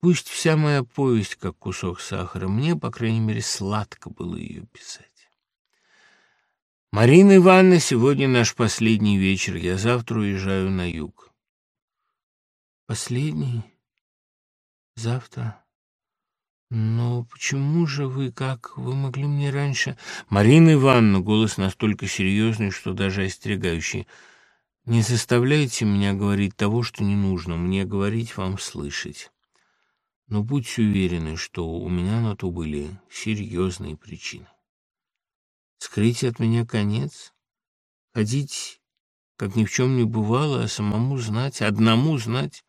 Пусть вся моя повесть, как кусок сахара, мне, по крайней мере, сладко было ее писать. Марина Ивановна, сегодня наш последний вечер. Я завтра уезжаю на юг. Последний? Завтра? Но почему же вы, как вы могли мне раньше... Марина Ивановна, голос настолько серьезный, что даже остерегающий. Не заставляйте меня говорить того, что не нужно, мне говорить вам слышать. Но будьте уверены, что у меня на то были серьезные причины. Скрыть от меня конец? Ходить, как ни в чем не бывало, а самому знать, одному знать?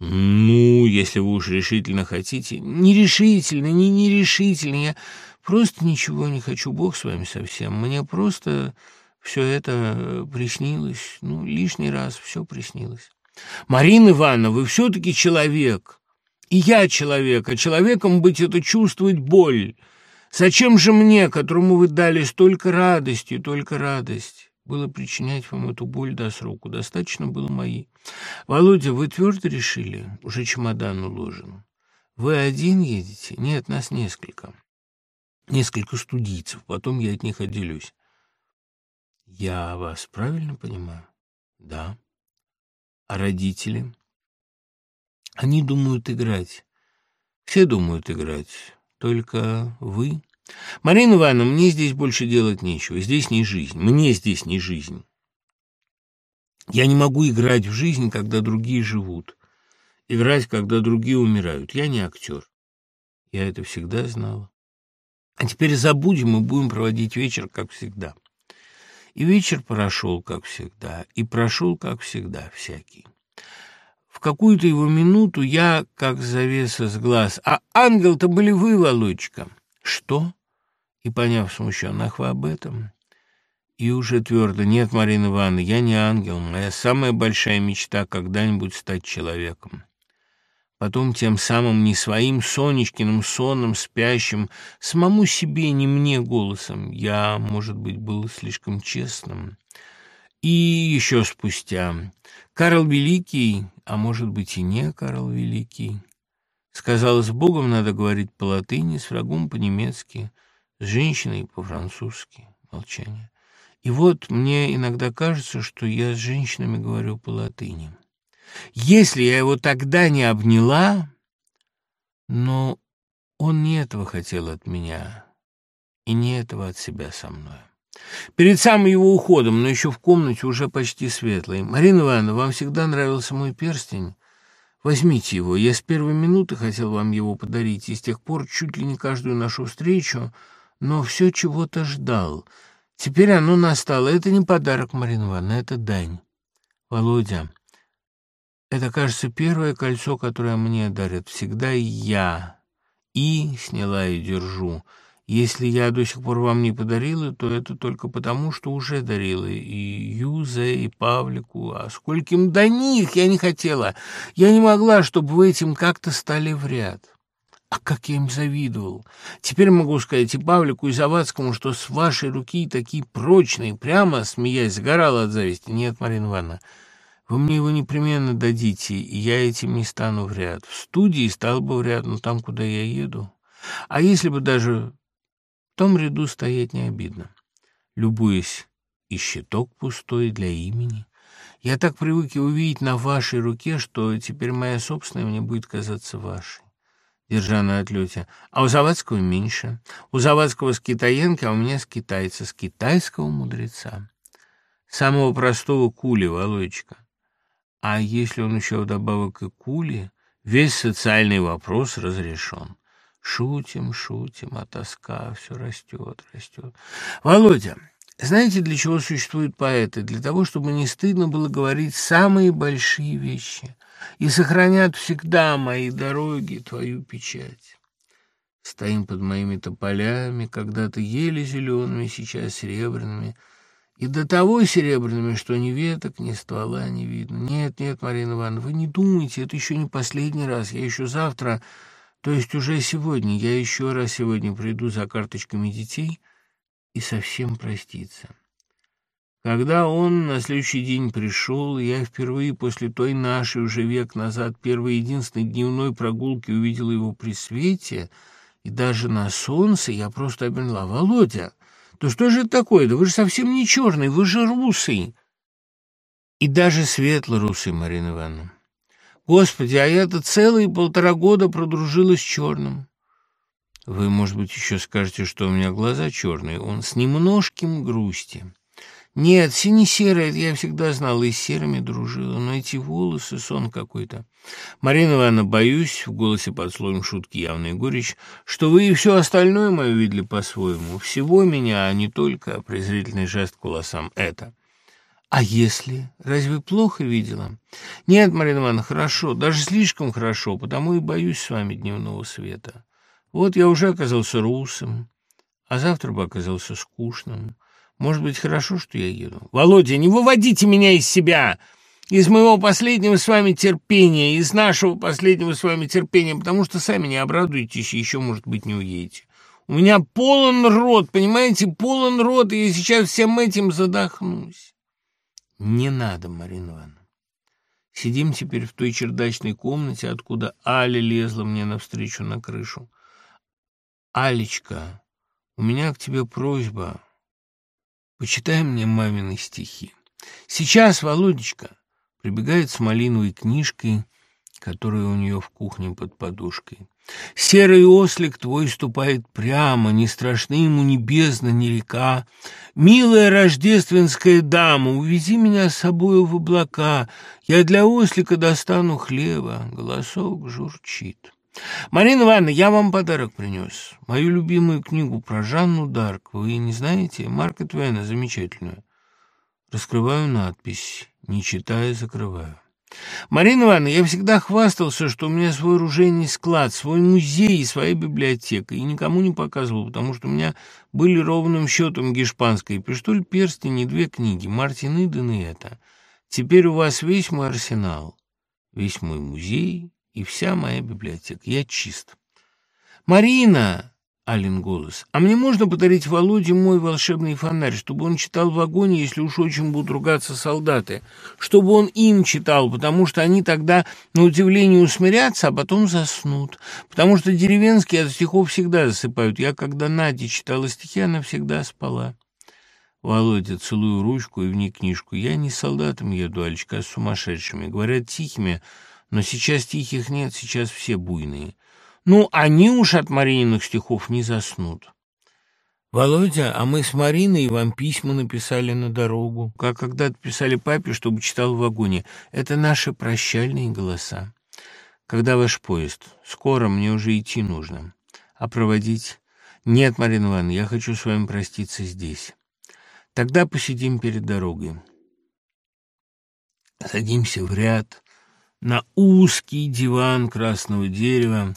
Ну, если вы уж решительно хотите. Нерешительно, не нерешительно. Я просто ничего не хочу, Бог с вами совсем. Мне просто все это приснилось. Ну, лишний раз все приснилось. Марина Ивановна, вы все-таки человек. И я человек, а человеком быть — это чувствовать боль. Зачем же мне, которому вы дали столько радости, только радость, было причинять вам эту боль до сроку? Достаточно было моей. Володя, вы твердо решили? Уже чемодан уложен. Вы один едете? Нет, нас несколько. Несколько студийцев, потом я от них отделюсь. Я вас правильно понимаю? Да. А родители? Они думают играть. Все думают играть. Только вы... Марина Ивановна, мне здесь больше делать нечего. Здесь не жизнь. Мне здесь не жизнь. Я не могу играть в жизнь, когда другие живут. Играть, когда другие умирают. Я не актер. Я это всегда знала. А теперь забудем и будем проводить вечер, как всегда. И вечер прошел, как всегда, и прошел, как всегда, всякий какую-то его минуту я, как завеса с глаз, «А ангел-то были вы, Володечка!» «Что?» И, поняв смущенно, «Ах, вы об этом?» И уже твердо, «Нет, Марина Ивановна, я не ангел. Моя самая большая мечта — когда-нибудь стать человеком». Потом тем самым не своим Сонечкиным сонным, спящим, самому себе, не мне голосом. Я, может быть, был слишком честным. И еще спустя. Карл Великий, а может быть и не Карл Великий, сказал, с Богом надо говорить по-латыни, с врагом по-немецки, с женщиной по-французски. Молчание. И вот мне иногда кажется, что я с женщинами говорю по-латыни. Если я его тогда не обняла, но он не этого хотел от меня и не этого от себя со мной. Перед самым его уходом, но еще в комнате уже почти светлой. «Марина Ивановна, вам всегда нравился мой перстень? Возьмите его. Я с первой минуты хотел вам его подарить, и с тех пор чуть ли не каждую нашу встречу, но все чего-то ждал. Теперь оно настало. Это не подарок, Марина Ивановна, это дань. Володя, это, кажется, первое кольцо, которое мне дарят. Всегда я. И сняла и держу». Если я до сих пор вам не подарила, то это только потому, что уже дарила и Юзе, и Павлику, а скольким до них я не хотела. Я не могла, чтобы вы этим как-то стали в ряд. А как я им завидовал! Теперь могу сказать и Павлику, и Завадскому, что с вашей руки такие прочные, прямо, смеясь, сгорала от зависти. Нет, Марина Ивановна, вы мне его непременно дадите, и я этим не стану в ряд. В студии стал бы в ряд, но там, куда я еду. А если бы даже том ряду стоять не обидно. Любуясь, и щиток пустой для имени. Я так привык его видеть на вашей руке, что теперь моя собственная мне будет казаться вашей. Держа на отлете. А у Завадского меньше. У Завадского с китаенки, а у меня с китайца, с китайского мудреца. Самого простого кули, Володечка. А если он еще вдобавок и кули, весь социальный вопрос разрешен. Шутим, шутим, а тоска все растет, растет. Володя, знаете, для чего существуют поэты? Для того, чтобы не стыдно было говорить самые большие вещи. И сохранят всегда мои дороги твою печать. Стоим под моими тополями, когда-то еле зелеными, сейчас серебряными, и до того серебряными, что ни веток, ни ствола не видно. Нет, нет, Марина Ивановна, вы не думайте, это еще не последний раз. Я еще завтра то есть уже сегодня я еще раз сегодня приду за карточками детей и совсем проститься. Когда он на следующий день пришел, я впервые после той нашей уже век назад первой единственной дневной прогулки увидел его при свете, и даже на солнце я просто обернула. «Володя, да что же это такое? Да вы же совсем не черный, вы же русый!» И даже светло-русый, Марина Ивановна. Господи, а я-то целые полтора года продружилась с черным. Вы, может быть, еще скажете, что у меня глаза черные. Он с немножким грусти. Нет, сине-серое, я всегда знала, и с серыми дружила, но эти волосы, сон какой-то. Марина Ивановна, боюсь, в голосе под слоем шутки явная горечь, что вы и все остальное мое видели по-своему. Всего меня, а не только презрительный жест к волосам. Это. А если? Разве плохо видела? Нет, Марина Ивановна, хорошо, даже слишком хорошо, потому и боюсь с вами дневного света. Вот я уже оказался русым, а завтра бы оказался скучным. Может быть, хорошо, что я еду? Володя, не выводите меня из себя! Из моего последнего с вами терпения, из нашего последнего с вами терпения, потому что сами не обрадуетесь и еще, может быть, не уедете. У меня полон рот, понимаете, полон рот, и я сейчас всем этим задохнусь. Не надо, Марина Ивановна. Сидим теперь в той чердачной комнате, откуда Аля лезла мне навстречу на крышу. Алечка, у меня к тебе просьба. Почитай мне мамины стихи. Сейчас, Володечка, прибегает с малиновой книжкой, которая у нее в кухне под подушкой. Серый ослик твой ступает прямо, не страшны ему ни бездна, ни река. Милая рождественская дама, увези меня с собою в облака, я для ослика достану хлеба, голосок журчит. «Марина Ивановна, я вам подарок принес. Мою любимую книгу про Жанну Дарк. Вы не знаете? Марка Твена замечательную». Раскрываю надпись, не читая, закрываю. «Марина Ивановна, я всегда хвастался, что у меня свой оружейный склад, свой музей и своя библиотека, и никому не показывал, потому что у меня были ровным счетом гешпанской пиштоль, перстень и две книги, Мартин Иден и это. Теперь у вас весь мой арсенал, весь мой музей, и вся моя библиотека. Я чист. «Марина!» — Алин голос. «А мне можно подарить Володе мой волшебный фонарь, чтобы он читал в вагоне, если уж очень будут ругаться солдаты? Чтобы он им читал, потому что они тогда, на удивление, усмирятся, а потом заснут. Потому что деревенские от стихов всегда засыпают. Я, когда Надя читала стихи, она всегда спала». Володя, целую ручку и в ней книжку. Я не с солдатами еду, Алечка, а с сумасшедшими. Говорят, тихими, но сейчас тихих нет, сейчас все буйные. Ну, они уж от Марининых стихов не заснут. Володя, а мы с Мариной вам письма написали на дорогу, как когда-то писали папе, чтобы читал в вагоне. Это наши прощальные голоса. Когда ваш поезд? Скоро, мне уже идти нужно. А проводить? Нет, Марина Ивановна, я хочу с вами проститься здесь. Тогда посидим перед дорогой. Садимся в ряд, на узкий диван красного дерева.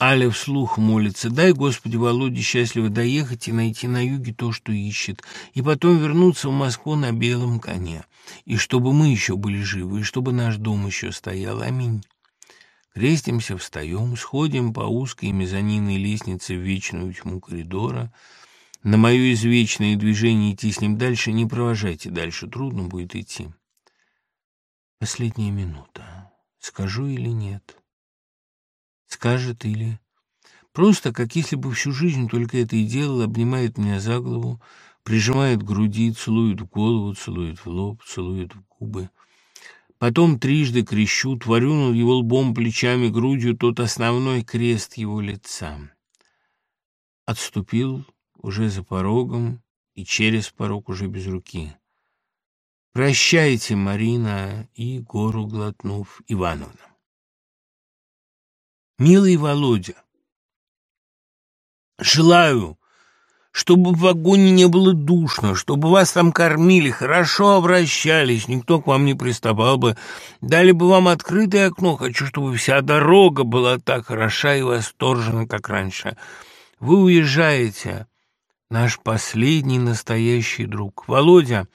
Аля вслух молится. «Дай, Господи, Володе счастливо доехать и найти на юге то, что ищет, и потом вернуться в Москву на белом коне, и чтобы мы еще были живы, и чтобы наш дом еще стоял. Аминь». Крестимся, встаем, сходим по узкой мезонинной лестнице в вечную тьму коридора. На мое извечное движение идти с ним дальше не провожайте дальше, трудно будет идти. Последняя минута. Скажу или нет? Скажет или... Просто, как если бы всю жизнь только это и делал, обнимает меня за голову, прижимает к груди, целует в голову, целует в лоб, целует в губы. Потом трижды крещу, творю над его лбом, плечами, грудью тот основной крест его лица. Отступил уже за порогом и через порог уже без руки. Прощайте, Марина, и гору глотнув Ивановна. Милый Володя, желаю, чтобы в вагоне не было душно, чтобы вас там кормили, хорошо обращались, никто к вам не приставал бы, дали бы вам открытое окно, хочу, чтобы вся дорога была так хороша и восторжена, как раньше. Вы уезжаете, наш последний настоящий друг. Володя,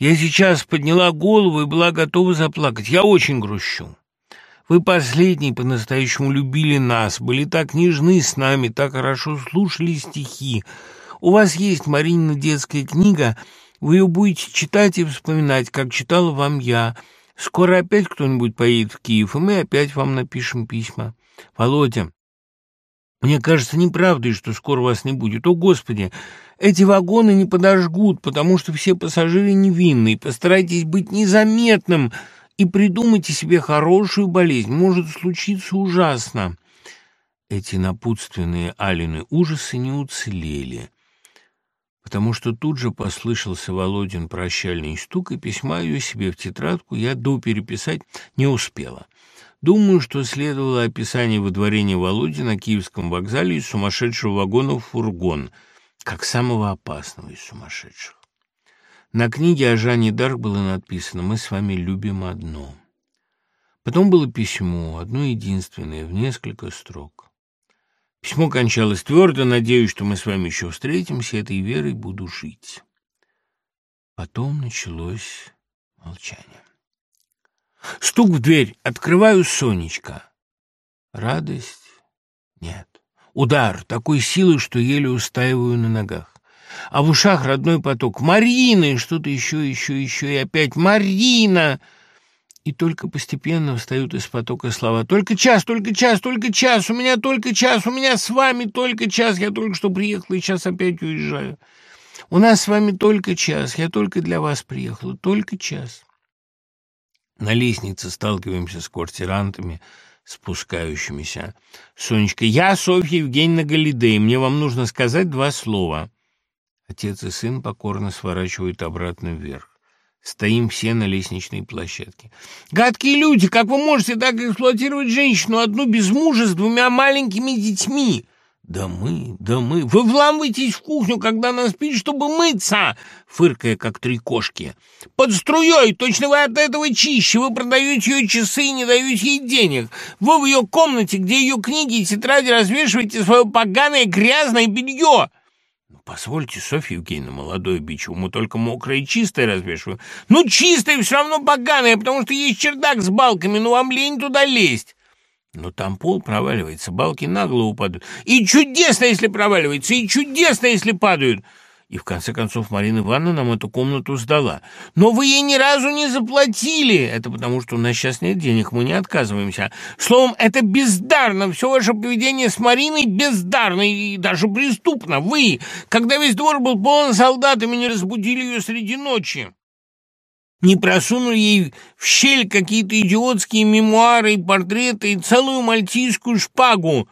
я сейчас подняла голову и была готова заплакать. Я очень грущу. Вы последний по-настоящему любили нас, были так нежны с нами, так хорошо слушали стихи. У вас есть Маринина детская книга. Вы ее будете читать и вспоминать, как читала вам я. Скоро опять кто-нибудь поедет в Киев, и мы опять вам напишем письма. Володя, мне кажется неправдой, что скоро вас не будет. О, Господи, эти вагоны не подожгут, потому что все пассажиры невинные. Постарайтесь быть незаметным и придумайте себе хорошую болезнь. Может случиться ужасно. Эти напутственные Алины ужасы не уцелели, потому что тут же послышался Володин прощальный стук, и письма ее себе в тетрадку я до переписать не успела. Думаю, что следовало описание выдворения Володи на Киевском вокзале из сумасшедшего вагона в фургон, как самого опасного из сумасшедших. На книге о Жанне Дарк было написано «Мы с вами любим одно». Потом было письмо, одно единственное, в несколько строк. Письмо кончалось твердо, надеюсь, что мы с вами еще встретимся, этой верой буду жить. Потом началось молчание. Стук в дверь. Открываю Сонечка. Радость? Нет. Удар такой силы, что еле устаиваю на ногах. А в ушах родной поток. «Марина!» и что-то еще, еще, еще, и опять «Марина!» И только постепенно встают из потока слова. «Только час, только час, только час! У меня только час! У меня с вами только час! Я только что приехала и сейчас опять уезжаю! У нас с вами только час! Я только для вас приехала! Только час!» На лестнице сталкиваемся с квартирантами, спускающимися. «Сонечка, я Софья Евгеньевна Галидей. Мне вам нужно сказать два слова». Отец и сын покорно сворачивают обратно вверх. Стоим все на лестничной площадке. «Гадкие люди, как вы можете так эксплуатировать женщину, одну без мужа с двумя маленькими детьми?» «Да мы, да мы! Вы вламываетесь в кухню, когда она спит, чтобы мыться!» Фыркая, как три кошки. «Под струей! Точно вы от этого чище! Вы продаете ее часы и не даете ей денег! Вы в ее комнате, где ее книги и тетради развешиваете свое поганое грязное белье!» «Ну, позвольте, Софья Евгеньевна, молодой бичу, мы только мокрое и чистое развешиваем. Ну, чистое все равно поганое, потому что есть чердак с балками, ну вам лень туда лезть!» Но там пол проваливается, балки на голову падают. И чудесно, если проваливается, и чудесно, если падают. И в конце концов Марина Ивановна нам эту комнату сдала. Но вы ей ни разу не заплатили. Это потому, что у нас сейчас нет денег, мы не отказываемся. Словом, это бездарно. Все ваше поведение с Мариной бездарно и даже преступно. Вы, когда весь двор был полон солдатами, не разбудили ее среди ночи не просунули ей в щель какие-то идиотские мемуары и портреты и целую мальтийскую шпагу.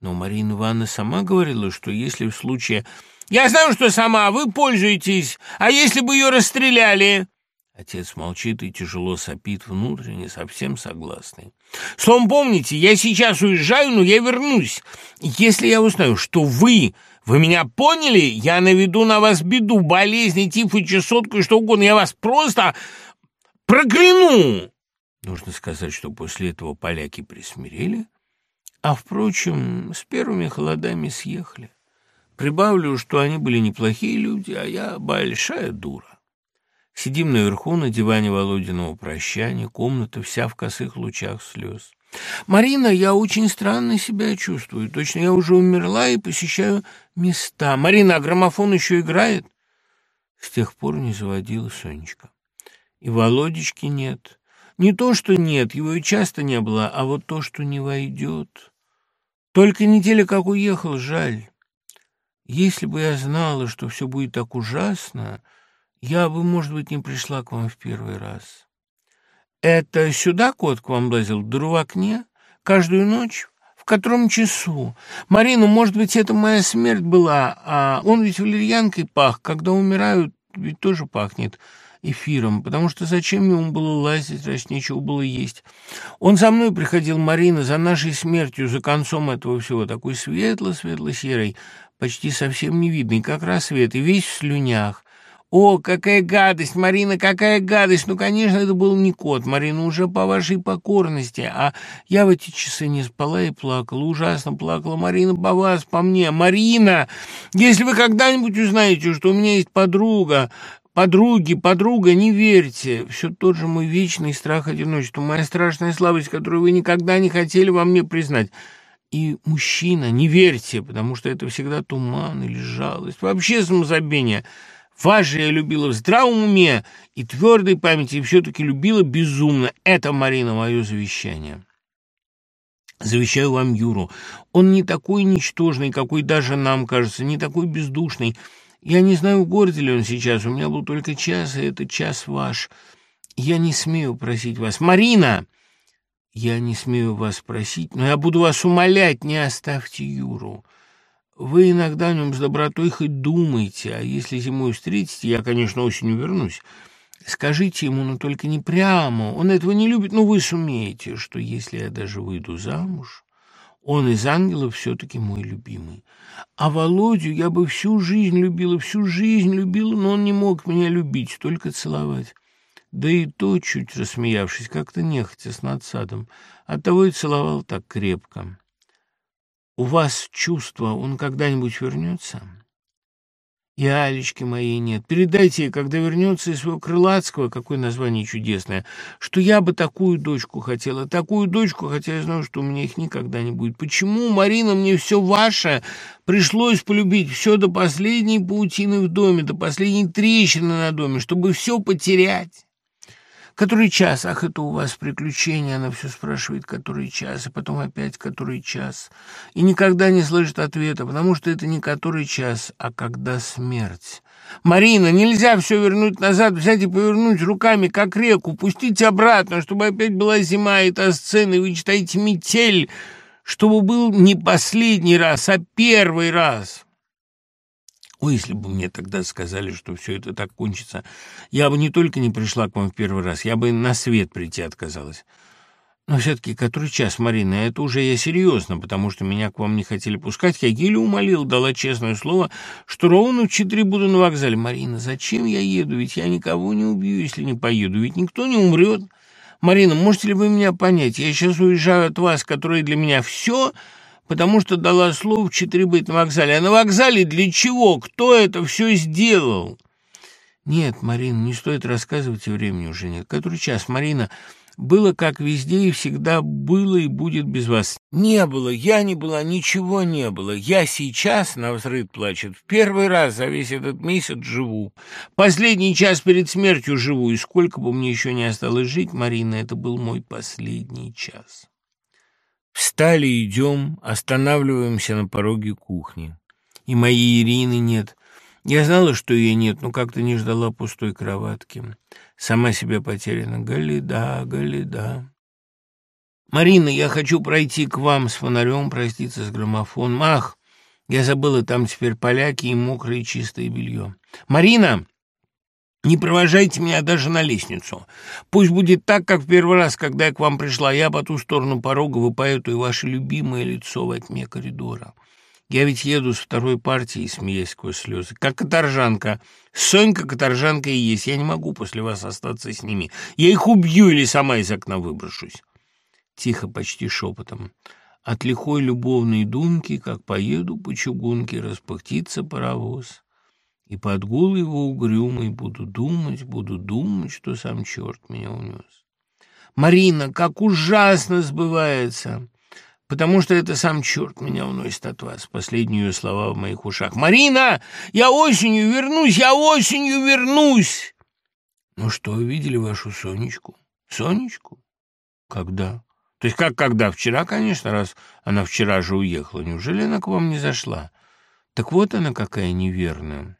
Но Марина Ивановна сама говорила, что если в случае... «Я знаю, что сама, вы пользуетесь, а если бы ее расстреляли?» Отец молчит и тяжело сопит внутренне, совсем согласный. «Словом, помните, я сейчас уезжаю, но я вернусь. Если я узнаю, что вы вы меня поняли? Я наведу на вас беду, болезни, тиф и чесотку и что угодно. Я вас просто прокляну!» Нужно сказать, что после этого поляки присмирели, а, впрочем, с первыми холодами съехали. Прибавлю, что они были неплохие люди, а я большая дура. Сидим наверху на диване Володиного прощания, комната вся в косых лучах слез. «Марина, я очень странно себя чувствую. Точно я уже умерла и посещаю места. Марина, а граммофон еще играет?» С тех пор не заводила Сонечка. И Володечки нет. Не то, что нет, его и часто не было, а вот то, что не войдет. Только неделя как уехал, жаль. Если бы я знала, что все будет так ужасно, я бы, может быть, не пришла к вам в первый раз. Это сюда кот к вам лазил, дыру в окне? Каждую ночь? В котором часу? Марина, может быть, это моя смерть была, а он ведь валерьянкой пах. Когда умирают, ведь тоже пахнет эфиром, потому что зачем ему было лазить, раз нечего было есть. Он за мной приходил, Марина, за нашей смертью, за концом этого всего, такой светло-светло-серый, почти совсем не видный, как рассвет, и весь в слюнях. «О, какая гадость, Марина, какая гадость! Ну, конечно, это был не кот, Марина, уже по вашей покорности, а я в эти часы не спала и плакала, ужасно плакала, Марина, по вас, по мне. Марина, если вы когда-нибудь узнаете, что у меня есть подруга, Подруги, подруга, не верьте. Все тот же мой вечный страх одиночества, моя страшная слабость, которую вы никогда не хотели во мне признать. И мужчина, не верьте, потому что это всегда туман или жалость, вообще самозабвение. Вас же я любила в здравом уме и твердой памяти, и все-таки любила безумно. Это, Марина, мое завещание. Завещаю вам Юру. Он не такой ничтожный, какой даже нам кажется, не такой бездушный. Я не знаю, в городе ли он сейчас. У меня был только час, и это час ваш. Я не смею просить вас. Марина! Я не смею вас просить, но я буду вас умолять, не оставьте Юру. Вы иногда о нем с добротой хоть думаете, а если зимой встретите, я, конечно, осенью вернусь, скажите ему, но только не прямо, он этого не любит, но вы сумеете, что если я даже выйду замуж, он из ангелов все-таки мой любимый. А Володю я бы всю жизнь любила, всю жизнь любила, но он не мог меня любить, только целовать. Да и то, чуть рассмеявшись, как-то нехотя с надсадом, оттого и целовал так крепко. У вас чувство, он когда-нибудь вернется? И Алечки моей нет. Передайте ей, когда вернется из своего Крылатского, какое название чудесное, что я бы такую дочку хотела, такую дочку, хотя я знаю, что у меня их никогда не будет. Почему, Марина, мне все ваше пришлось полюбить, все до последней паутины в доме, до последней трещины на доме, чтобы все потерять? «Который час? Ах, это у вас приключение!» Она все спрашивает, который час, и потом опять который час. И никогда не слышит ответа, потому что это не который час, а когда смерть. «Марина, нельзя все вернуть назад, взять и повернуть руками, как реку, пустить обратно, чтобы опять была зима и та сцена, и вы читаете «Метель», чтобы был не последний раз, а первый раз». Ой, если бы мне тогда сказали, что все это так кончится, я бы не только не пришла к вам в первый раз, я бы на свет прийти отказалась. Но все-таки который час, Марина, это уже я серьезно, потому что меня к вам не хотели пускать. Я еле умолил, дала честное слово, что ровно в четыре буду на вокзале. Марина, зачем я еду? Ведь я никого не убью, если не поеду. Ведь никто не умрет. Марина, можете ли вы меня понять? Я сейчас уезжаю от вас, которое для меня все потому что дала слово в четыре быть на вокзале. А на вокзале для чего? Кто это все сделал? Нет, Марина, не стоит рассказывать, и времени уже нет. Который час, Марина? Было как везде и всегда было и будет без вас. Не было, я не была, ничего не было. Я сейчас, на взрыв плачет, в первый раз за весь этот месяц живу. Последний час перед смертью живу, и сколько бы мне еще не осталось жить, Марина, это был мой последний час. Встали, идем, останавливаемся на пороге кухни. И моей Ирины нет. Я знала, что ее нет, но как-то не ждала пустой кроватки. Сама себя потеряна. Галида, Галида. «Марина, я хочу пройти к вам с фонарем, проститься с граммофоном. Ах, я забыла, там теперь поляки и мокрое чистое белье. Марина!» Не провожайте меня даже на лестницу. Пусть будет так, как в первый раз, когда я к вам пришла. Я по ту сторону порога выпою ваше любимое лицо во тьме коридора. Я ведь еду с второй партией, смеясь сквозь слезы, как каторжанка. Сонька каторжанка и есть. Я не могу после вас остаться с ними. Я их убью или сама из окна выброшусь. Тихо, почти шепотом. От лихой любовной думки, как поеду по чугунке, распыхтится паровоз. И под гул его угрюмый буду думать, буду думать, что сам черт меня унес. Марина, как ужасно сбывается, потому что это сам черт меня уносит от вас. Последние ее слова в моих ушах. Марина, я осенью вернусь, я осенью вернусь. Ну что, видели вашу Сонечку? Сонечку? Когда? То есть как когда? Вчера, конечно, раз она вчера же уехала. Неужели она к вам не зашла? Так вот она какая неверная.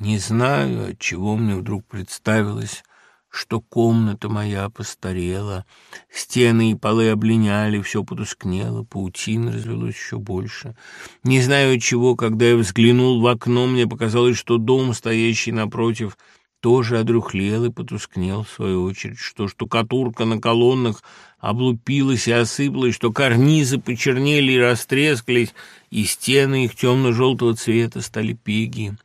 Не знаю, от чего мне вдруг представилось, что комната моя постарела, стены и полы облиняли, все потускнело, паутин развелось еще больше. Не знаю чего, когда я взглянул в окно, мне показалось, что дом, стоящий напротив, тоже одрухлел и потускнел в свою очередь, что штукатурка на колоннах облупилась и осыпалась, что карнизы почернели и растрескались, и стены их темно-желтого цвета стали пеги.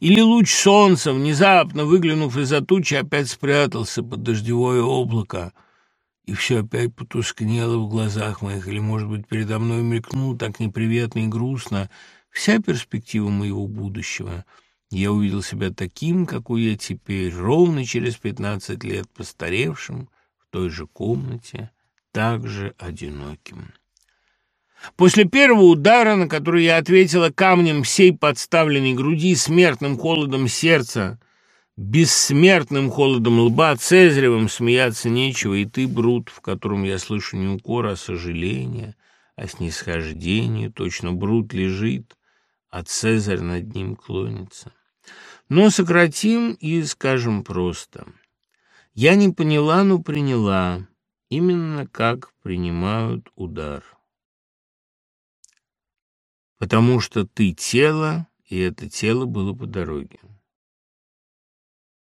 Или луч солнца, внезапно выглянув из-за тучи, опять спрятался под дождевое облако, и все опять потускнело в глазах моих, или, может быть, передо мной мелькнул так неприветно и грустно вся перспектива моего будущего — я увидел себя таким, какой я теперь, ровно через пятнадцать лет постаревшим, в той же комнате, также одиноким. После первого удара, на который я ответила камнем всей подставленной груди, смертным холодом сердца, бессмертным холодом лба, Цезаревым смеяться нечего, и ты, Брут, в котором я слышу не укор, а сожаление, а снисхождение, точно Брут лежит, а Цезарь над ним клонится. Но сократим и скажем просто. Я не поняла, но приняла, именно как принимают удар. Потому что ты тело, и это тело было по дороге.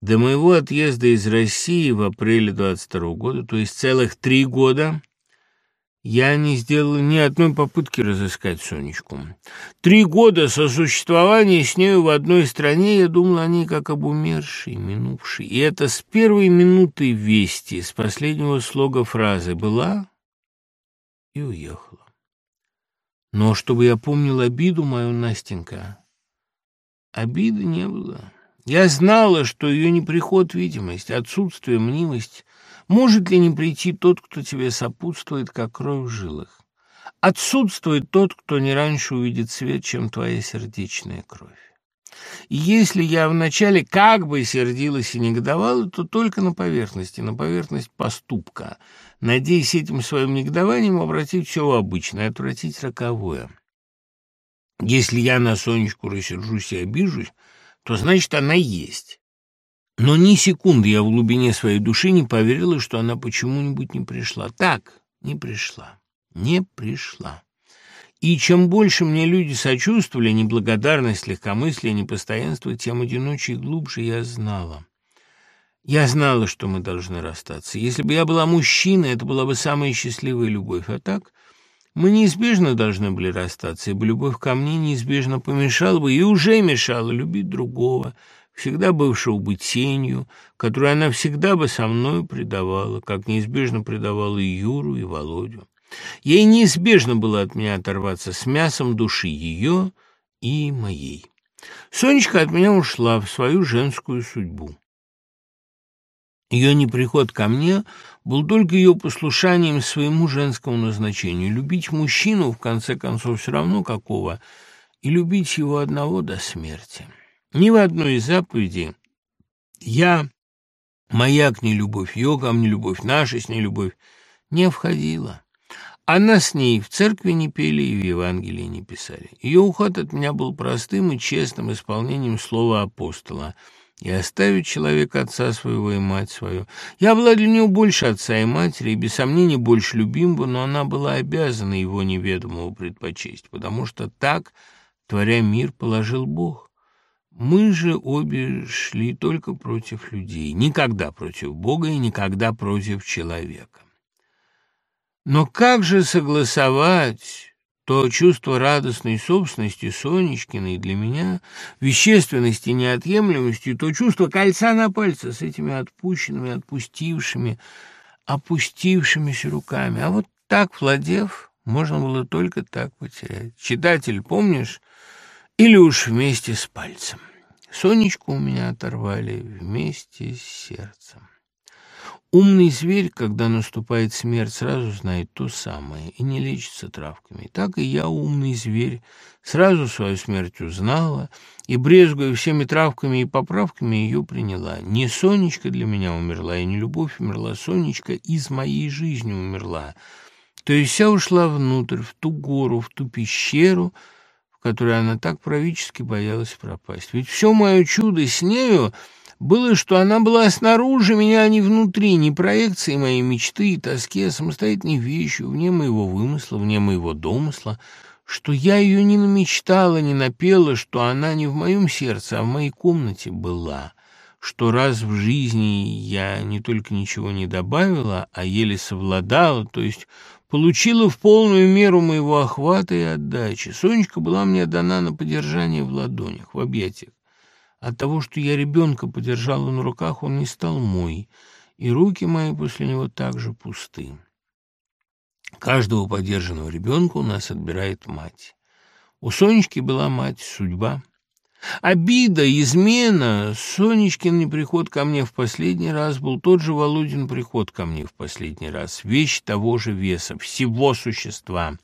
До моего отъезда из России в апреле 22 года, то есть целых три года, я не сделал ни одной попытки разыскать Сонечку. Три года сосуществования с нею в одной стране я думал о ней как об умершей, минувшей. И это с первой минуты вести, с последнего слога фразы «была» и уехала. Но чтобы я помнил обиду мою, Настенька, обиды не было. Я знала, что ее не приход видимость, отсутствие мнимость может ли не прийти тот, кто тебе сопутствует, как кровь в жилах? Отсутствует тот, кто не раньше увидит свет, чем твоя сердечная кровь. И если я вначале как бы сердилась и негодовала, то только на поверхности, на поверхность поступка, надеясь этим своим негодованием обратить все в обычное, отвратить роковое. Если я на Сонечку рассержусь и обижусь, то значит она есть. Но ни секунды я в глубине своей души не поверила, что она почему-нибудь не пришла. Так, не пришла, не пришла. И чем больше мне люди сочувствовали, неблагодарность, легкомыслие, непостоянство, тем одиноче и глубже я знала. Я знала, что мы должны расстаться. Если бы я была мужчиной, это была бы самая счастливая любовь. А так мы неизбежно должны были расстаться, ибо любовь ко мне неизбежно помешала бы и уже мешала любить другого, всегда бывшего быть тенью, которую она всегда бы со мной предавала, как неизбежно предавала и Юру, и Володю. Ей неизбежно было от меня оторваться с мясом души ее и моей. Сонечка от меня ушла в свою женскую судьбу. Ее неприход ко мне был только ее послушанием своему женскому назначению. Любить мужчину, в конце концов, все равно какого, и любить его одного до смерти. Ни в одной из заповедей я, моя к ней любовь, ко мне любовь, наша с ней любовь, не входила. Она с ней в церкви не пели и в Евангелии не писали. Ее уход от меня был простым и честным исполнением слова апостола «И оставить человека отца своего и мать свою». Я была для нее больше отца и матери, и без сомнения больше любимого, но она была обязана его неведомого предпочесть, потому что так, творя мир, положил Бог. Мы же обе шли только против людей, никогда против Бога и никогда против человека. Но как же согласовать то чувство радостной собственности Сонечкиной для меня, вещественности, неотъемлемости, то чувство кольца на пальце с этими отпущенными, отпустившими, опустившимися руками. А вот так, владев, можно было только так потерять. Читатель, помнишь, или уж вместе с пальцем. Сонечку у меня оторвали вместе с сердцем. Умный зверь, когда наступает смерть, сразу знает то самое и не лечится травками. Так и я, умный зверь, сразу свою смерть узнала и, брезгуя всеми травками и поправками, ее приняла. Не Сонечка для меня умерла, и не любовь умерла, Сонечка из моей жизни умерла. То есть вся ушла внутрь, в ту гору, в ту пещеру — которой она так правительски боялась пропасть. Ведь все мое чудо с нею было, что она была снаружи меня, а не внутри, не проекцией моей мечты и тоски, а самостоятельной вещью, вне моего вымысла, вне моего домысла, что я ее не намечтала, не напела, что она не в моем сердце, а в моей комнате была, что раз в жизни я не только ничего не добавила, а еле совладала, то есть получила в полную меру моего охвата и отдачи. Сонечка была мне дана на подержание в ладонях, в объятиях. От того, что я ребенка подержала на руках, он не стал мой, и руки мои после него также пусты. Каждого подержанного ребенка у нас отбирает мать. У Сонечки была мать, судьба. Обида, измена, Сонечкин неприход ко мне в последний раз был тот же Володин приход ко мне в последний раз. Вещь того же веса, всего существа.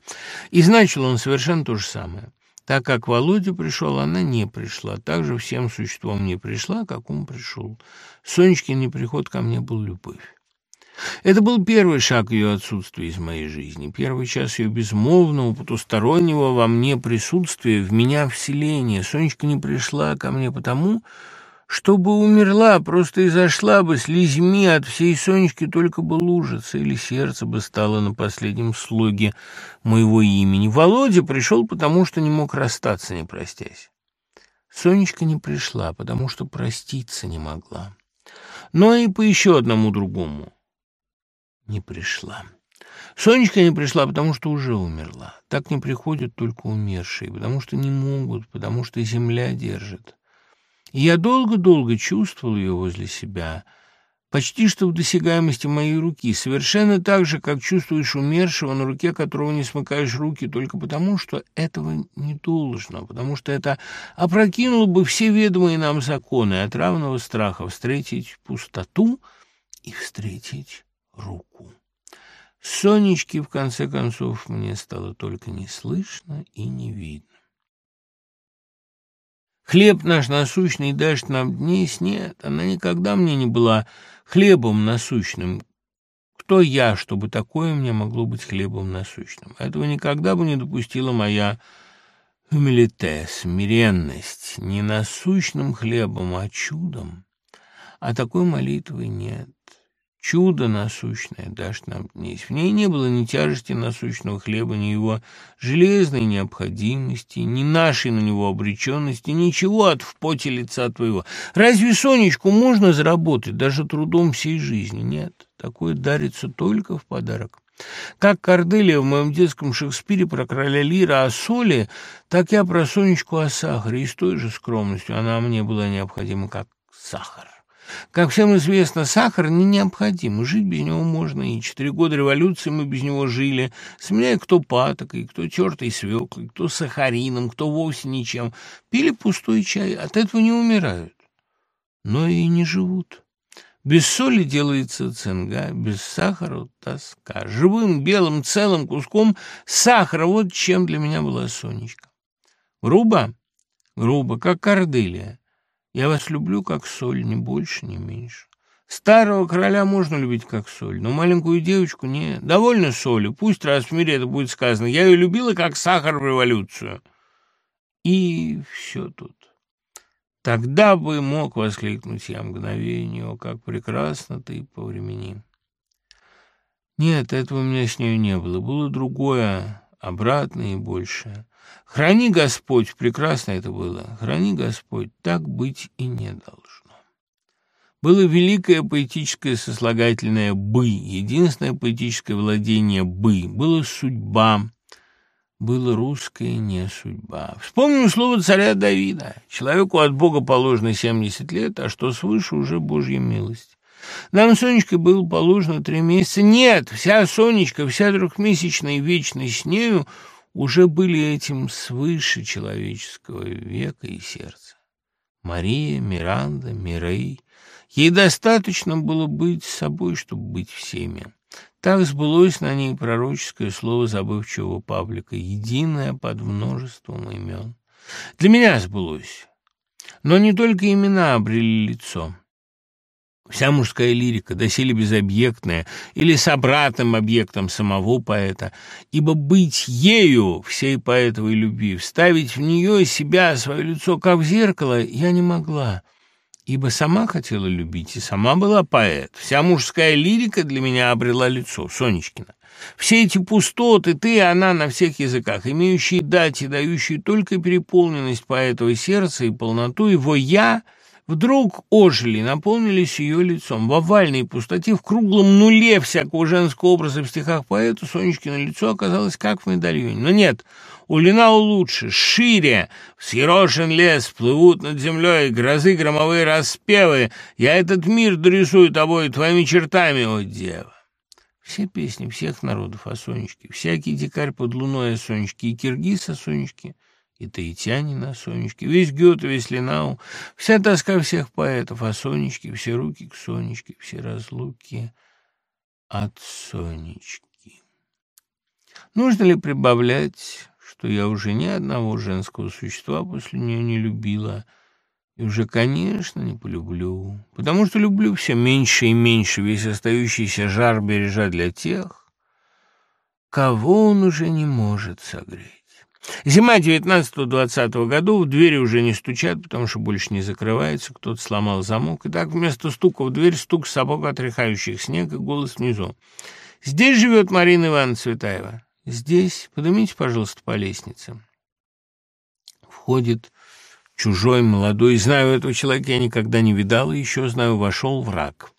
И значил он совершенно то же самое. Так как Володя пришел, она не пришла. Так же всем существом не пришла, как он пришел. Сонечкин неприход ко мне был любовь. Это был первый шаг ее отсутствия из моей жизни, первый час ее безмолвного, потустороннего во мне присутствия, в меня вселения. Сонечка не пришла ко мне потому, чтобы умерла, просто и зашла бы слезьми от всей Сонечки, только бы лужица, или сердце бы стало на последнем слоге моего имени. Володя пришел, потому что не мог расстаться, не простясь. Сонечка не пришла, потому что проститься не могла. Но и по еще одному другому не пришла. Сонечка не пришла, потому что уже умерла. Так не приходят только умершие, потому что не могут, потому что земля держит. И я долго-долго чувствовал ее возле себя, почти что в досягаемости моей руки, совершенно так же, как чувствуешь умершего, на руке которого не смыкаешь руки, только потому, что этого не должно, потому что это опрокинуло бы все ведомые нам законы от равного страха встретить пустоту и встретить руку. Сонечки, в конце концов, мне стало только не слышно и не видно. Хлеб наш насущный дашь нам днесь? Нет, она никогда мне не была хлебом насущным. Кто я, чтобы такое мне могло быть хлебом насущным? Этого никогда бы не допустила моя humilité, смиренность. Не насущным хлебом, а чудом. А такой молитвы нет. Чудо насущное дашь нам днесь. В ней не было ни тяжести насущного хлеба, ни его железной необходимости, ни нашей на него обреченности, ничего от в поте лица твоего. Разве Сонечку можно заработать даже трудом всей жизни? Нет, такое дарится только в подарок. Как Корделия в моем детском Шекспире про короля Лира о соли, так я про Сонечку о сахаре, и с той же скромностью она мне была необходима, как сахар. Как всем известно, сахар не необходим, жить без него можно, и четыре года революции мы без него жили, сменяя кто патокой, кто тертой свеклой, кто сахарином, кто вовсе ничем. Пили пустой чай, от этого не умирают, но и не живут. Без соли делается цинга, без сахара — тоска. Живым, белым, целым куском сахара — вот чем для меня была Сонечка. Грубо? Грубо, как корделия. Я вас люблю, как соль, ни больше, ни меньше. Старого короля можно любить, как соль, но маленькую девочку не. Довольно соли, пусть раз в мире это будет сказано. Я ее любила, как сахар в революцию. И все тут. Тогда бы мог воскликнуть я мгновение, о, как прекрасно ты по времени. Нет, этого у меня с нею не было. Было другое, обратное и большее. Храни Господь, прекрасно это было, храни Господь, так быть и не должно. Было великое поэтическое сослагательное «бы», единственное поэтическое владение «бы», было судьба, было русская не судьба. Вспомним слово царя Давида. Человеку от Бога положено семьдесят лет, а что свыше уже Божья милость. Нам Сонечка было положено три месяца. Нет, вся Сонечка, вся трехмесячная вечность с нею — уже были этим свыше человеческого века и сердца. Мария, Миранда, Мирей. Ей достаточно было быть собой, чтобы быть всеми. Так сбылось на ней пророческое слово забывчивого Павлика, единое под множеством имен. Для меня сбылось. Но не только имена обрели лицо. Вся мужская лирика, доселе безобъектная, или с обратным объектом самого поэта, ибо быть ею, всей поэтовой любви, вставить в нее себя, свое лицо, как в зеркало, я не могла, ибо сама хотела любить и сама была поэт. Вся мужская лирика для меня обрела лицо, Сонечкина. Все эти пустоты, ты и она на всех языках, имеющие дать и дающие только переполненность поэтового сердца и полноту его «я», вдруг ожили, наполнились ее лицом. В овальной пустоте, в круглом нуле всякого женского образа в стихах поэта Сонечкино лицо оказалось как в медальоне. Но нет, у Линау лучше, шире. Съерошен лес, плывут над землей грозы громовые распевы. Я этот мир дорисую тобой твоими чертами, о дева. Все песни всех народов о Сонечке, всякий дикарь под луной о Сонечке, и киргиз о Сонечке, и таитянин о Сонечке, весь Гёте, весь Ленау, вся тоска всех поэтов о Сонечке, все руки к Сонечке, все разлуки от Сонечки. Нужно ли прибавлять, что я уже ни одного женского существа после нее не любила, и уже, конечно, не полюблю, потому что люблю все меньше и меньше, весь остающийся жар бережа для тех, кого он уже не может согреть. Зима 19-20 году, в двери уже не стучат, потому что больше не закрывается, кто-то сломал замок. И так вместо стука в дверь стук сапог, отряхающих снег, и голос внизу. «Здесь живет Марина Ивановна Цветаева?» «Здесь. Поднимите, пожалуйста, по лестнице». Входит чужой, молодой. Знаю этого человека, я никогда не видал, и еще знаю, вошел враг.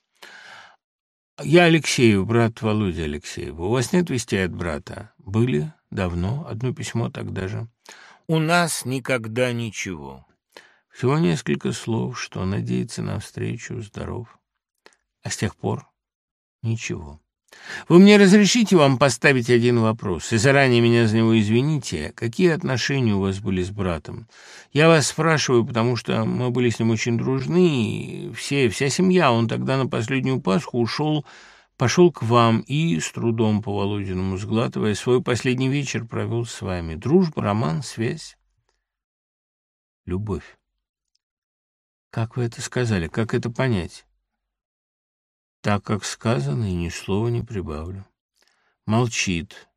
«Я Алексеев, брат Володя Алексеева. У вас нет вестей от брата?» «Были?» Давно, одно письмо тогда же. У нас никогда ничего. Всего несколько слов, что надеется на встречу, здоров. А с тех пор ничего. Вы мне разрешите вам поставить один вопрос, и заранее меня за него извините. Какие отношения у вас были с братом? Я вас спрашиваю, потому что мы были с ним очень дружны, все, вся семья. Он тогда на последнюю Пасху ушел пошел к вам и, с трудом по Володиному сглатывая, свой последний вечер провел с вами. Дружба, роман, связь, любовь. Как вы это сказали? Как это понять? Так, как сказано, и ни слова не прибавлю. Молчит,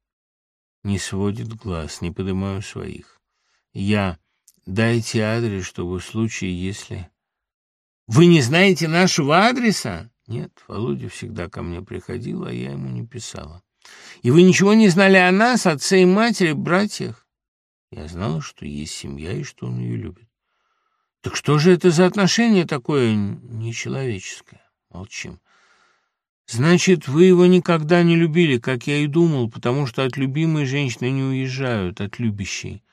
не сводит глаз, не поднимаю своих. Я. Дайте адрес, чтобы в случае, если... Вы не знаете нашего адреса? Нет, Володя всегда ко мне приходил, а я ему не писала. И вы ничего не знали о нас, отце и матери, братьях? Я знала, что есть семья и что он ее любит. Так что же это за отношение такое нечеловеческое? Молчим. Значит, вы его никогда не любили, как я и думал, потому что от любимой женщины не уезжают, от любящей.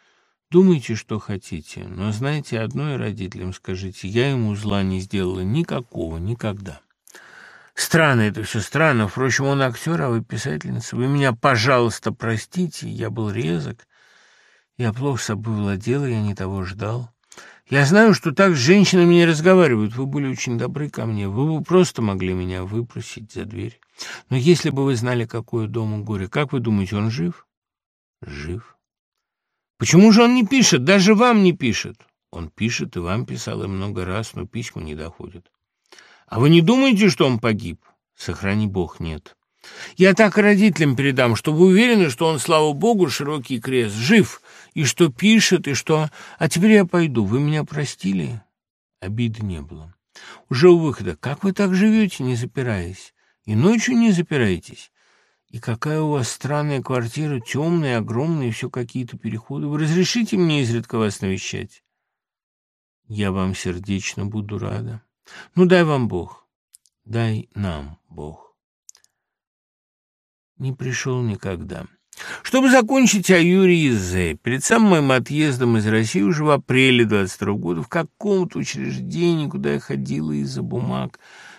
Думайте, что хотите, но знаете, одно и родителям скажите, я ему зла не сделала никакого, никогда. Странно это все, странно. Впрочем, он актер, а вы писательница. Вы меня, пожалуйста, простите, я был резок. Я плохо собой владела, я не того ждал. Я знаю, что так с женщинами не разговаривают. Вы были очень добры ко мне. Вы бы просто могли меня выпросить за дверь. Но если бы вы знали, какое дома горе, как вы думаете, он жив? Жив. Почему же он не пишет? Даже вам не пишет. Он пишет и вам писал и много раз, но письма не доходят. А вы не думаете, что он погиб? Сохрани бог, нет. Я так родителям передам, что вы уверены, что он, слава богу, широкий крест, жив, и что пишет, и что... А теперь я пойду. Вы меня простили? Обиды не было. Уже у выхода. Как вы так живете, не запираясь? И ночью не запираетесь? И какая у вас странная квартира, темная, огромная, и все какие-то переходы. Вы разрешите мне изредка вас навещать? Я вам сердечно буду рада. Ну, дай вам Бог, дай нам Бог. Не пришел никогда. Чтобы закончить о Юрии Зе, перед самым моим отъездом из России уже в апреле 22 года в каком-то учреждении, куда я ходила из-за бумаг,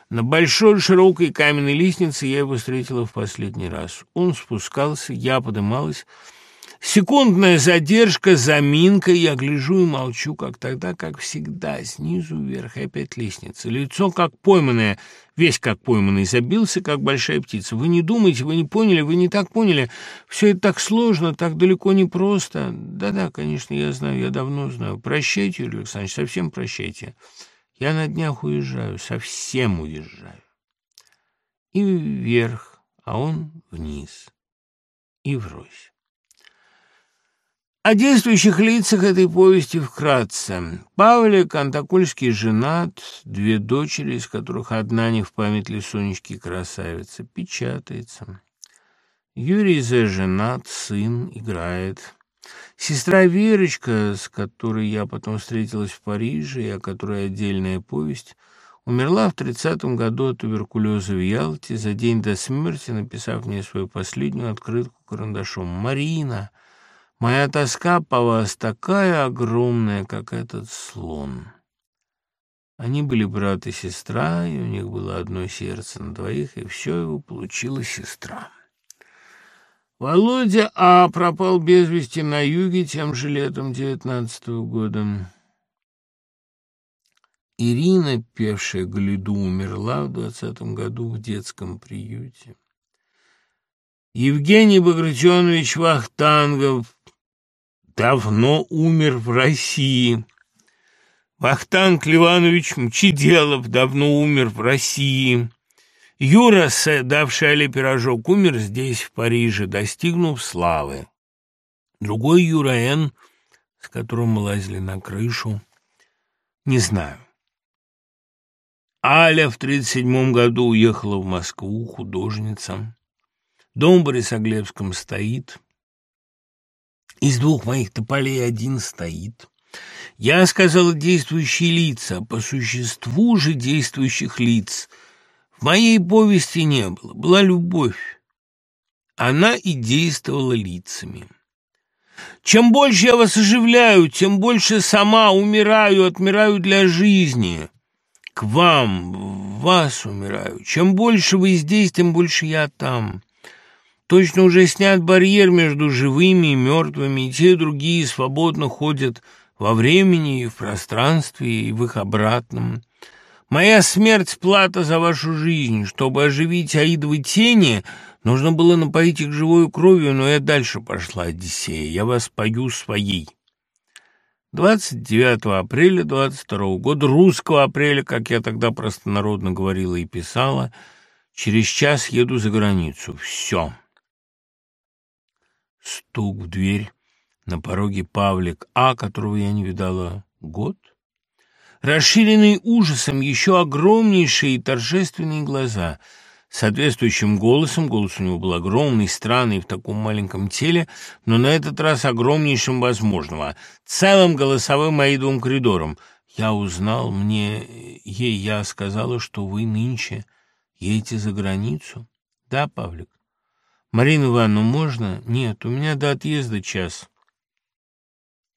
на большой широкой каменной лестнице я его встретила в последний раз. Он спускался, я подымалась, Секундная задержка, заминка, я гляжу и молчу, как тогда, как всегда, снизу вверх, опять лестница. Лицо как пойманное, весь как пойманный, забился, как большая птица. Вы не думаете, вы не поняли, вы не так поняли. Все это так сложно, так далеко не просто. Да-да, конечно, я знаю, я давно знаю. Прощайте, Юрий Александрович, совсем прощайте. Я на днях уезжаю, совсем уезжаю. И вверх, а он вниз, и врозь. О действующих лицах этой повести вкратце. Павлик Антокольский женат, две дочери, из которых одна не в память ли Сонечки красавица, печатается. Юрий Зе женат, сын, играет. Сестра Верочка, с которой я потом встретилась в Париже, и о которой отдельная повесть, умерла в тридцатом году от туберкулеза в Ялте, за день до смерти написав мне свою последнюю открытку карандашом. «Марина!» Моя тоска по вас такая огромная, как этот слон. Они были брат и сестра, и у них было одно сердце на двоих, и все его получила сестра. Володя А. пропал без вести на юге тем же летом девятнадцатого года. Ирина, певшая Галиду, умерла в двадцатом году в детском приюте. Евгений Багратионович Вахтангов давно умер в России. Вахтанг Ливанович Мчиделов давно умер в России. Юра давший Али пирожок, умер здесь, в Париже, достигнув славы. Другой Юра Н., с которым мы лазили на крышу, не знаю. Аля в 37 году уехала в Москву, художница. Дом в Борисоглебском стоит. Из двух моих тополей один стоит. Я сказала действующие лица, по существу же действующих лиц. В моей повести не было, была любовь. Она и действовала лицами. Чем больше я вас оживляю, тем больше сама умираю, отмираю для жизни. К вам, вас умираю. Чем больше вы здесь, тем больше я там. Точно уже снят барьер между живыми и мертвыми, и те и другие свободно ходят во времени и в пространстве, и в их обратном. Моя смерть — плата за вашу жизнь. Чтобы оживить аидовы тени, нужно было напоить их живой кровью, но я дальше пошла, Одиссея. Я вас пою своей. 29 апреля 22 года, русского апреля, как я тогда простонародно говорила и писала, через час еду за границу. Все. Стук в дверь. На пороге Павлик А, которого я не видала год. Расширенные ужасом еще огромнейшие и торжественные глаза. Соответствующим голосом, голос у него был огромный, странный в таком маленьком теле, но на этот раз огромнейшим возможного, целым голосовым аидовым коридором. Я узнал, мне, ей я сказала, что вы нынче едете за границу. Да, Павлик? «Марина Ивановна, можно?» «Нет, у меня до отъезда час.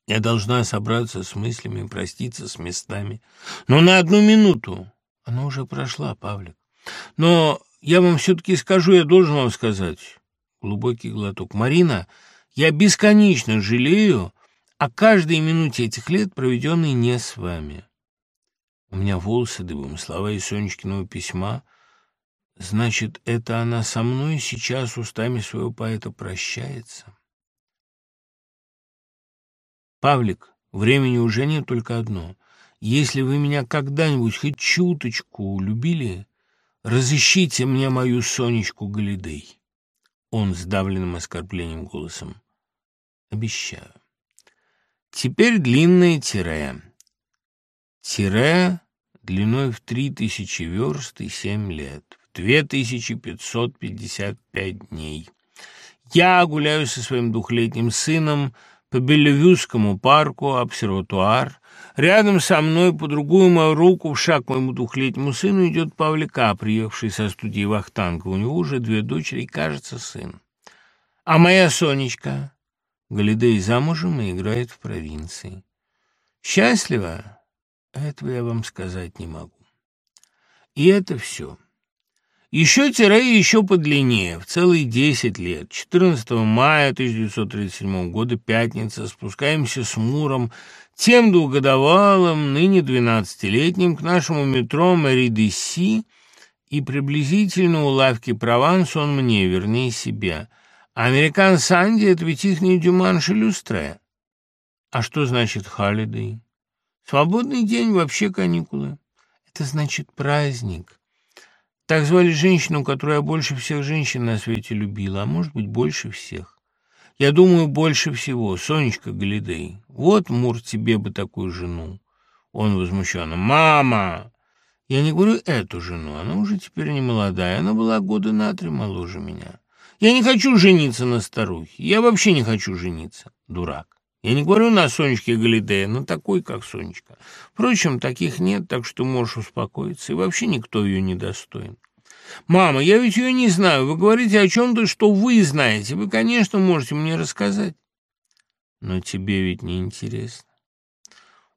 Я должна собраться с мыслями, проститься с местами. Но на одну минуту. Она уже прошла, Павлик. Но я вам все-таки скажу, я должен вам сказать». Глубокий глоток. «Марина, я бесконечно жалею о каждой минуте этих лет, проведенной не с вами. У меня волосы дыбом, слова из Сонечкиного письма — Значит, это она со мной сейчас устами своего поэта прощается? Павлик, времени уже нет только одно. Если вы меня когда-нибудь хоть чуточку любили, разыщите мне мою Сонечку Галидей. Он сдавленным оскорблением голосом. Обещаю. Теперь длинное тире. Тире длиной в три тысячи верст и семь лет. 2555 дней. Я гуляю со своим двухлетним сыном по Белевюскому парку, обсерватуар. Рядом со мной, по другую мою руку, в шаг моему двухлетнему сыну идет Павлика, приехавший со студии Вахтанга. У него уже две дочери кажется, сын. А моя Сонечка, Галидей замужем и играет в провинции. Счастлива? Этого я вам сказать не могу. И это все. Еще тире еще подлиннее, в целые десять лет. 14 мая 1937 года, пятница, спускаемся с Муром, тем двухгодовалым, ныне двенадцатилетним, к нашему метро Мэри-де-Си, и приблизительно у лавки Прованс он мне, вернее, себя. Американ Санди — это ведь их не Дюманш Люстре. А что значит «холидей»? Свободный день, вообще каникулы. Это значит праздник. Так звали женщину, которую я больше всех женщин на свете любила, а может быть, больше всех. Я думаю, больше всего. Сонечка Галидей. Вот, Мур, тебе бы такую жену. Он возмущенно. «Мама!» Я не говорю эту жену, она уже теперь не молодая, она была года на три моложе меня. Я не хочу жениться на старухе, я вообще не хочу жениться, дурак. Я не говорю на Сонечке Галидея, но такой, как Сонечка. Впрочем, таких нет, так что можешь успокоиться, и вообще никто ее не достоин. «Мама, я ведь ее не знаю. Вы говорите о чем-то, что вы знаете. Вы, конечно, можете мне рассказать». «Но тебе ведь не интересно».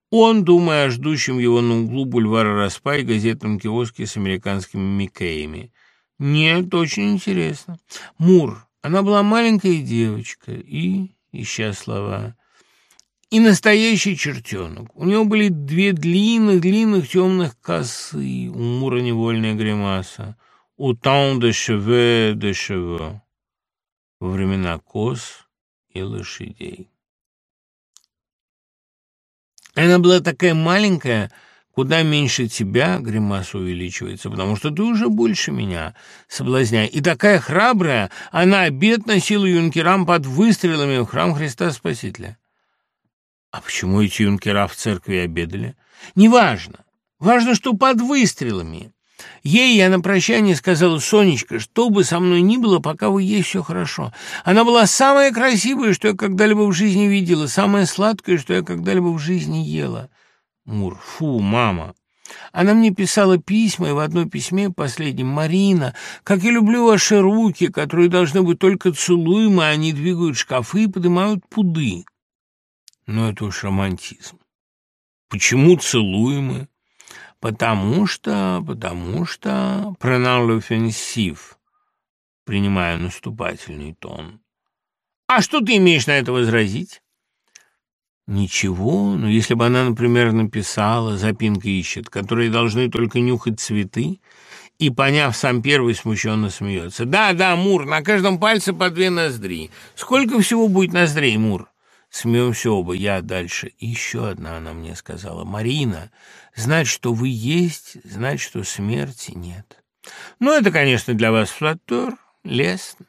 Он, думая о ждущем его на углу бульвара Распай газетном киоске с американскими Микеями. «Нет, очень интересно. Мур, Она была маленькая девочка и, ища слова, и настоящий чертенок. У него были две длинных-длинных темных косы, у Мура невольная гримаса. «Autant de cheveux de cheveux» во времена коз и лошадей. Она была такая маленькая, куда меньше тебя, гримаса увеличивается, потому что ты уже больше меня, соблазняй. И такая храбрая, она обед носила юнкерам под выстрелами в храм Христа Спасителя. А почему эти юнкера в церкви обедали? Неважно. Важно, что под выстрелами. Ей я на прощание сказала, Сонечка, что бы со мной ни было, пока вы есть все хорошо. Она была самая красивая, что я когда-либо в жизни видела, самая сладкая, что я когда-либо в жизни ела. Мур, фу, мама. Она мне писала письма, и в одном письме, последнем, «Марина, как я люблю ваши руки, которые должны быть только целуемы, они двигают шкафы и поднимают пуды». Но это уж романтизм. Почему целуемы? Потому что, потому что, prenant l'offensive, принимая наступательный тон. А что ты имеешь на это возразить? Ничего, но если бы она, например, написала, запинка ищет, которые должны только нюхать цветы, и, поняв, сам первый смущенно смеется. Да, да, Мур, на каждом пальце по две ноздри. Сколько всего будет ноздрей, Мур? Смеемся оба, я дальше. И еще одна она мне сказала. Марина, знать, что вы есть, знать, что смерти нет. Ну, это, конечно, для вас флаттер, лестно.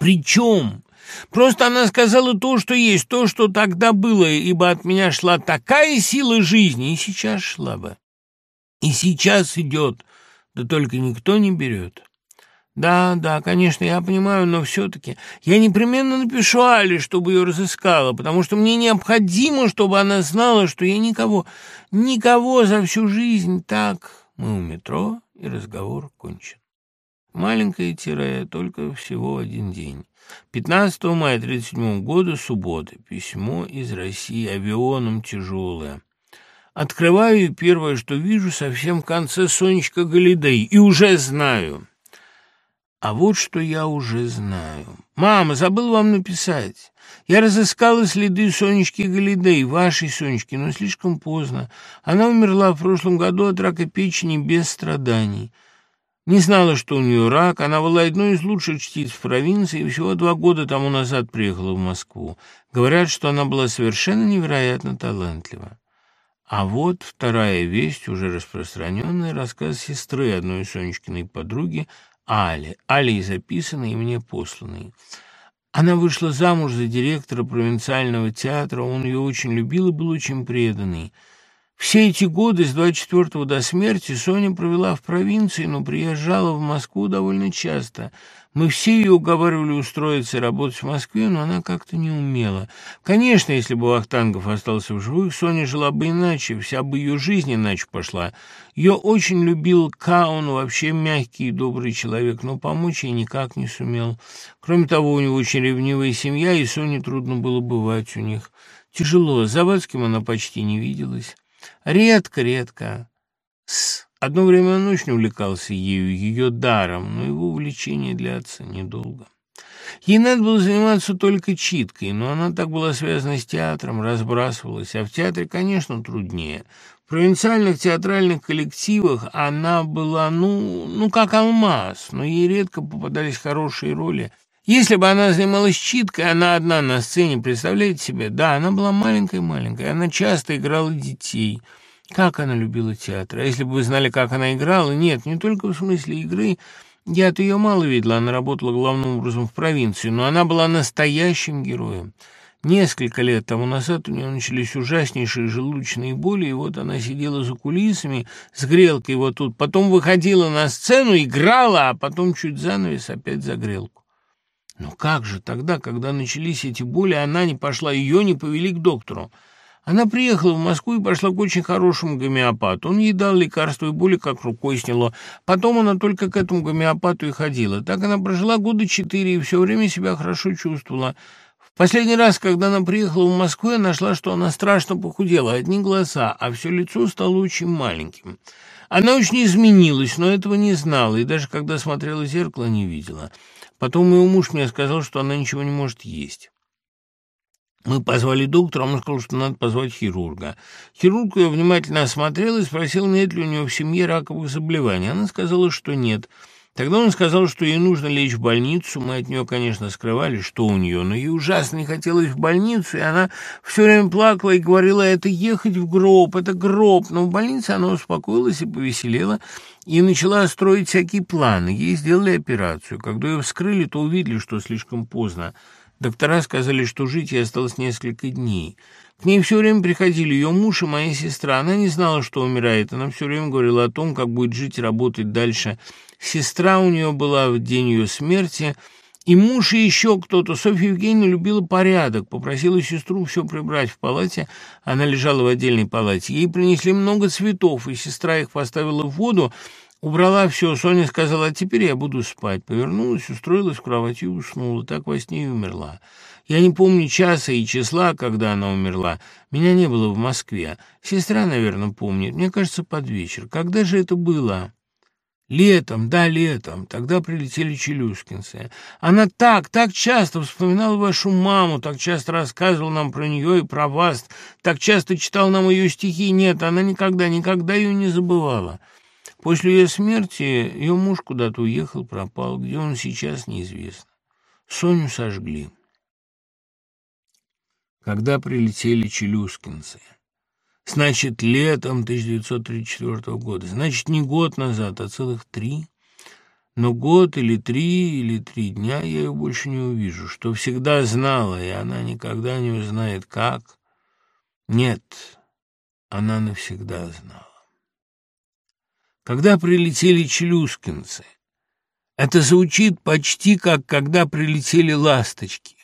Причем Просто она сказала то, что есть, то, что тогда было, ибо от меня шла такая сила жизни, и сейчас шла бы. И сейчас идет, да только никто не берет. Да, да, конечно, я понимаю, но все-таки я непременно напишу Али, чтобы ее разыскала, потому что мне необходимо, чтобы она знала, что я никого, никого за всю жизнь так... Мы у метро, и разговор кончен. Маленькое тире, только всего один день. 15 мая 1937 года, суббота. Письмо из России авионом тяжелое. Открываю, и первое, что вижу, совсем в конце Сонечка Галидей, и уже знаю. А вот что я уже знаю. «Мама, забыл вам написать. Я разыскала следы Сонечки Галидей, вашей Сонечки, но слишком поздно. Она умерла в прошлом году от рака печени без страданий». Не знала, что у нее рак, она была одной из лучших чтиц в провинции и всего два года тому назад приехала в Москву. Говорят, что она была совершенно невероятно талантлива. А вот вторая весть, уже распространенная, рассказ сестры одной Сонечкиной подруги, Али. Али записанный и мне посланный. Она вышла замуж за директора провинциального театра, он ее очень любил и был очень преданный. Все эти годы, с 24-го до смерти, Соня провела в провинции, но приезжала в Москву довольно часто. Мы все ее уговаривали устроиться работать в Москве, но она как-то не умела. Конечно, если бы Вахтангов остался в живых, Соня жила бы иначе, вся бы ее жизнь иначе пошла. Ее очень любил Каун, вообще мягкий и добрый человек, но помочь ей никак не сумел. Кроме того, у него очень ревнивая семья, и Соне трудно было бывать у них. Тяжело, с Завадским она почти не виделась. Редко-редко. С. Одно время он очень увлекался ею, ее даром, но его увлечение длятся недолго. Ей надо было заниматься только читкой, но она так была связана с театром, разбрасывалась, а в театре, конечно, труднее. В провинциальных театральных коллективах она была, ну, ну, как алмаз, но ей редко попадались хорошие роли. Если бы она занималась читкой, она одна на сцене, представляете себе? Да, она была маленькой-маленькой, она часто играла детей. Как она любила театр. А если бы вы знали, как она играла? Нет, не только в смысле игры. Я-то ее мало видела, она работала главным образом в провинции, но она была настоящим героем. Несколько лет тому назад у нее начались ужаснейшие желудочные боли, и вот она сидела за кулисами с грелкой вот тут, потом выходила на сцену, играла, а потом чуть занавес опять за грелку. Но как же тогда, когда начались эти боли, она не пошла, ее не повели к доктору? Она приехала в Москву и пошла к очень хорошему гомеопату. Он ей дал лекарство, и боли как рукой сняло. Потом она только к этому гомеопату и ходила. Так она прожила года четыре и все время себя хорошо чувствовала. В последний раз, когда она приехала в Москву, я нашла, что она страшно похудела, одни глаза, а все лицо стало очень маленьким. Она очень изменилась, но этого не знала, и даже когда смотрела в зеркало, не видела. Потом ее муж мне сказал, что она ничего не может есть. Мы позвали доктора, он сказал, что надо позвать хирурга. Хирург ее внимательно осмотрел и спросил, нет ли у нее в семье раковых заболеваний. Она сказала, что нет. Тогда он сказал, что ей нужно лечь в больницу. Мы от нее, конечно, скрывали, что у нее, но ей ужасно не хотелось в больницу, и она все время плакала и говорила, это ехать в гроб, это гроб. Но в больнице она успокоилась и повеселела, и начала строить всякие планы. Ей сделали операцию. Когда ее вскрыли, то увидели, что слишком поздно. Доктора сказали, что жить ей осталось несколько дней. К ней все время приходили ее муж и моя сестра. Она не знала, что умирает. Она все время говорила о том, как будет жить и работать дальше. Сестра у нее была в день ее смерти, и муж и еще кто-то. Софья Евгеньевна любила порядок, попросила сестру все прибрать в палате. Она лежала в отдельной палате. Ей принесли много цветов, и сестра их поставила в воду, Убрала все, Соня сказала, а теперь я буду спать. Повернулась, устроилась в кровати и уснула. Так во сне и умерла. Я не помню часа и числа, когда она умерла. Меня не было в Москве. Сестра, наверное, помнит. Мне кажется, под вечер. Когда же это было? Летом, да, летом. Тогда прилетели челюскинцы. Она так, так часто вспоминала вашу маму, так часто рассказывала нам про нее и про вас, так часто читал нам ее стихи. Нет, она никогда, никогда ее не забывала. После ее смерти ее муж куда-то уехал, пропал. Где он сейчас, неизвестно. Соню сожгли. Когда прилетели челюскинцы? Значит, летом 1934 года. Значит, не год назад, а целых три. Но год или три, или три дня я ее больше не увижу. Что всегда знала, и она никогда не узнает, как. Нет, она навсегда знала. Когда прилетели челюскинцы, это звучит почти как когда прилетели ласточки.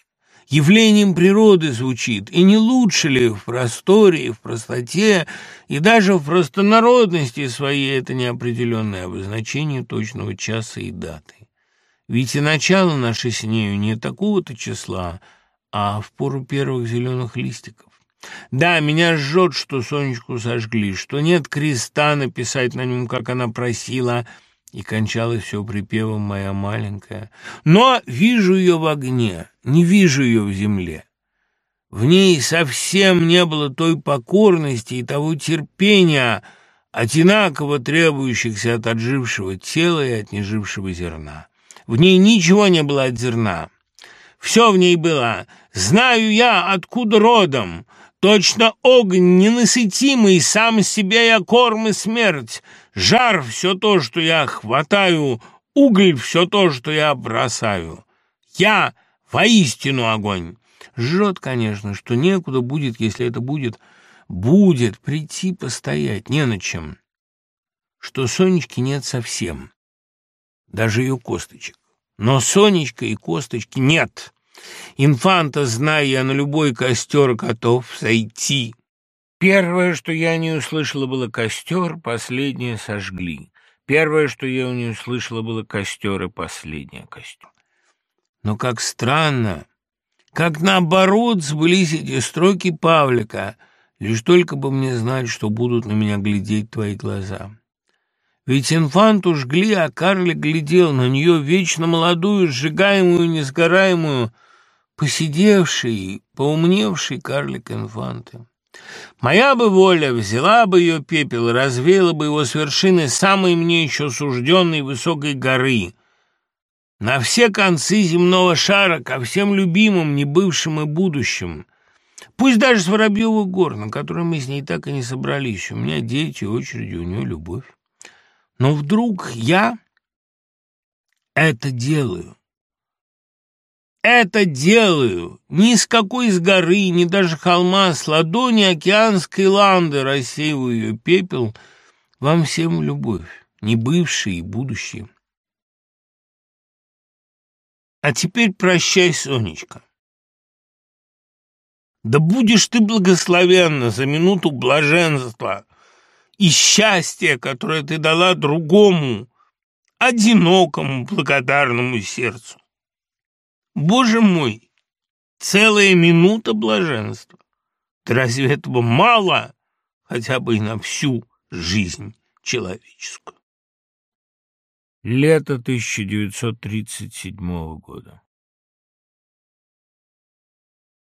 Явлением природы звучит, и не лучше ли в просторе, и в простоте, и даже в простонародности своей это неопределенное обозначение точного часа и даты. Ведь и начало наше с нею не такого-то числа, а в пору первых зеленых листиков. Да, меня жжет, что Сонечку сожгли, что нет креста написать на нем, как она просила, и кончалось все припевом «моя маленькая». Но вижу ее в огне, не вижу ее в земле. В ней совсем не было той покорности и того терпения, одинаково требующихся от отжившего тела и от нежившего зерна. В ней ничего не было от зерна. Все в ней было «Знаю я, откуда родом», Точно огонь ненасытимый, сам себе я корм и смерть. Жар — все то, что я хватаю, уголь — все то, что я бросаю. Я воистину огонь. Жжет, конечно, что некуда будет, если это будет, будет прийти постоять, не на чем. Что Сонечки нет совсем, даже ее косточек. Но Сонечка и косточки нет. Инфанта, зная я, на любой костер готов сойти. Первое, что я не услышала, было костер, последнее сожгли. Первое, что я не услышала, было костер, и последнее костер. Но как странно, как наоборот сбылись эти строки Павлика, лишь только бы мне знать, что будут на меня глядеть твои глаза. Ведь инфанту жгли, а карлик глядел на нее вечно молодую, сжигаемую, несгораемую, посидевший, поумневший карлик инфанты. Моя бы воля взяла бы ее пепел развеяла бы его с вершины самой мне еще сужденной высокой горы, на все концы земного шара, ко всем любимым, небывшим и будущим. Пусть даже с Воробьевых гор, на которые мы с ней так и не собрались. У меня дети, очереди, у нее любовь. Но вдруг я это делаю это делаю. Ни с какой с горы, ни даже холма, с ладони океанской ланды рассеиваю ее пепел. Вам всем любовь, не бывшие и будущие. А теперь прощай, Сонечка. Да будешь ты благословенна за минуту блаженства и счастья, которое ты дала другому, одинокому, благодарному сердцу. Боже мой! Целая минута блаженства! Да разве этого мало хотя бы и на всю жизнь человеческую? Лето 1937 года.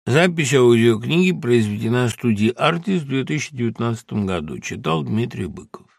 Запись аудиокниги произведена в студии «Артис» в 2019 году. Читал Дмитрий Быков.